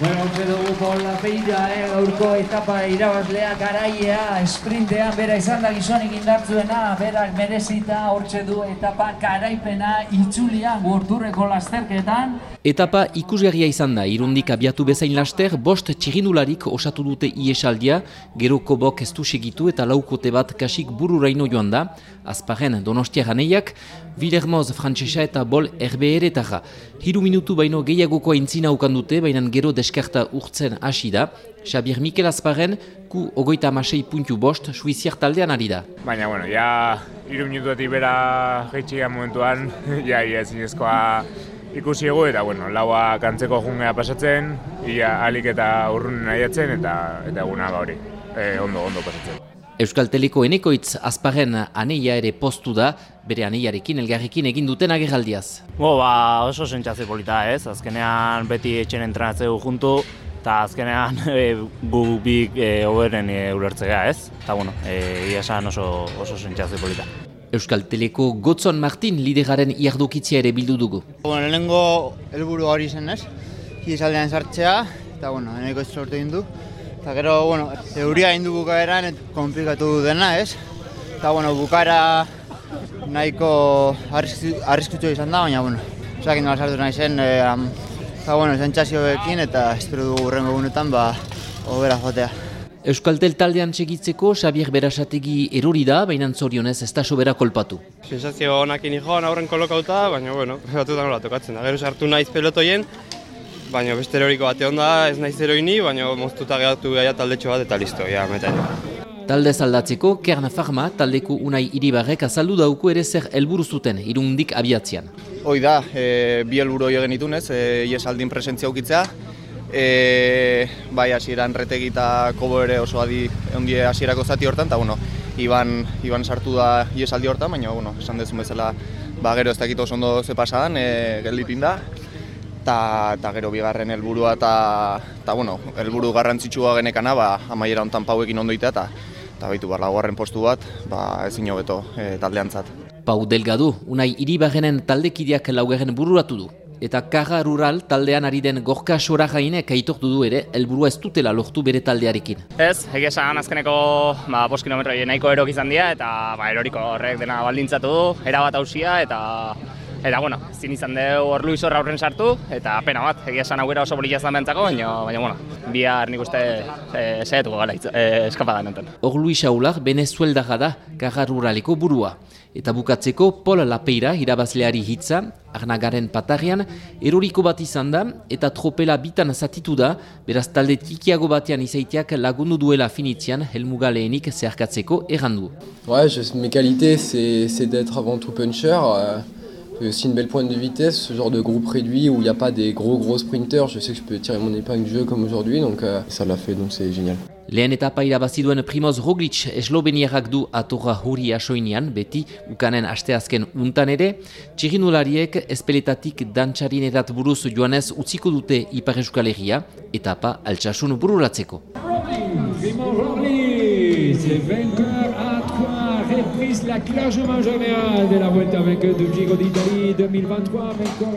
Bueno, ontze dugu Paul Lapeira, eh, gaurko etapa irabazlea garaia, sprintean bera izan da gizonik indartzuena, berak merezita hortze du etapa garaipena itzulian gurturreko lasterketan. Etapa ikusgarria izan da, irundik abiatu bezain laster, bost txirindularik osatu dute iesaldia, gero kobok ez du segitu eta laukote bat kasik bururaino joan da, azparen donostia ganeiak, Villermoz frantsesa eta bol erbeeretara. Hiru minutu baino gehiagoko aintzina ukan dute, baina gero deskarta urtzen hasi da. Xabier Mikel Azparen, ku ogoita amasei puntu bost, suiziar taldean ari da. Baina, bueno, ja, hiru minutuetik bera jaitxiga momentuan, ja, ia zinezkoa ikusi egu, eta, bueno, laua kantzeko jungea pasatzen, ia alik eta urrunen nahiatzen, eta, eta eguna ba hori, e, ondo, ondo pasatzen. Euskal Teleko enekoitz azparen aneia ere postu da, bere aneiarekin elgarrekin egin duten agerraldiaz. Bo, ba, oso sentsazio polita ez, azkenean beti etxen entrenatzeu juntu, eta azkenean e, gu bik e, oberen e, ulertzea ez, eta bueno, e, ia esan oso, oso sentsazio polita. Euskal Teleko Gotzon Martin lideraren iardokitzia ere bildu dugu. Bueno, lehenengo helburu hori zen ez, hizaldean sartzea, eta bueno, eneko sortu egin du. Eta gero, bueno, euria egin du bukaeran, komplikatu dena ez. Eta bueno, bukaera nahiko arriskutsu izan da, baina bueno, zakin nola sartu nahi zen, e, eta bueno, sentsazioekin eta espero dugu urrengo egunetan, ba, hobera jotea. Euskaltel taldean txegitzeko Xabier Berasategi erori da, baina zorionez ez da sobera kolpatu. Sensazio honakin joan aurren kolokauta, baina bueno, batutan nola tokatzen da. Gero sartu naiz pelotoien, baina beste eroriko bate onda ez naiz eroini, baina moztuta gehatu gaia taldetxo bat eta listo, ja, meta Talde zaldatzeko, Kern Farma taldeko unai iribarrek azaldu dauko ere zer helburu zuten irundik abiatzean. Hoi da, e, bi helburu hori egin ditunez, e, iesaldin presentzia ukitzea, e, bai hasieran retegi eta kobo ere oso adi ondie hasierako zati hortan, eta bueno, Iban, Iban sartu da iesaldi hortan, baina bueno, esan dezun bezala ba, gero ez dakit oso ondo ze pasadan, e, gelditin da, eta gero bigarren helburua eta bueno, helburu garrantzitsua genekana ba, amaiera hontan pauekin ondoitea eta eta baitu bar laugarren postu bat, ba ezin hobeto e, taldeantzat. Pau Delgado, unai iribarrenen taldekideak laugarren bururatu du. Eta Kaga Rural taldean ari den gorka sora gainek aitortu du ere, helburua ez dutela lortu bere taldearekin. Ez, egia esan azkeneko ba, bost kilometro nahiko erok izan dira, eta ba, eroriko horrek dena baldintzatu du, erabat hausia, eta Eta, bueno, zin izan dugu hor Luis horra aurren sartu, eta pena bat, egia esan aurrera oso bolilla zan bentzako, baina, baina, bueno, bihar nik uste e, zehetuko gara e, eskapadan enten. Hor Luis Aular, Venezuela da, garra ruraleko burua. Eta bukatzeko, Pol Lapeira, irabazleari hitza, arnagaren patarrean, eroriko bat izan da, eta tropela bitan zatitu da, beraz talde tikiago batean izaiteak lagundu duela finitzean, helmuga lehenik zeharkatzeko errandu. Ouais, je, mes qualités, c'est d'être avant tout puncher, euh... aussi une belle pointe de vitesse, ce genre de groupe réduit où il n'y a pas des gros gros sprinters, je sais que je peux tirer mon épingle du jeu comme aujourd'hui, donc euh, ça l'a fait, donc c'est génial. Lehen etapa irabazi duen Primoz Roglic esloveniarrak du atorra huri asoinean, beti ukanen asteazken untan ere, txirinulariek espeletatik dantxarin erat buruz joanez utziko dute Ipar Euskal Herria, etapa altsasun bururatzeko. Primoz Roglic, reprise la classement général de la Vuelta vainqueur du Giro d'Italie 2023. Vainqueur